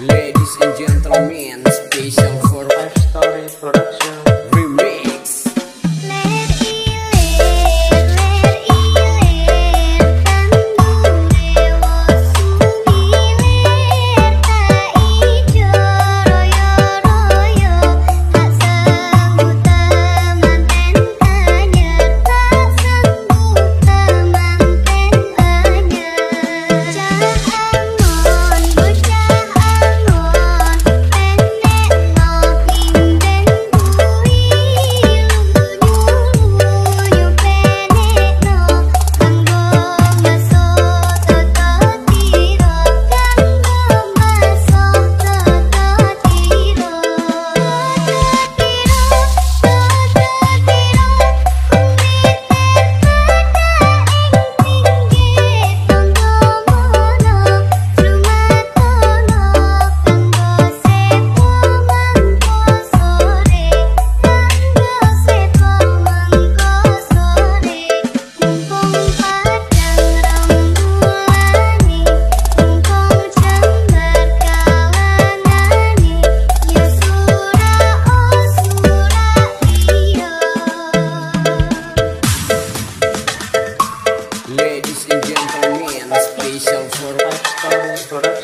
Ladies and gentlemen, special for Five Story Production É Michel foram tá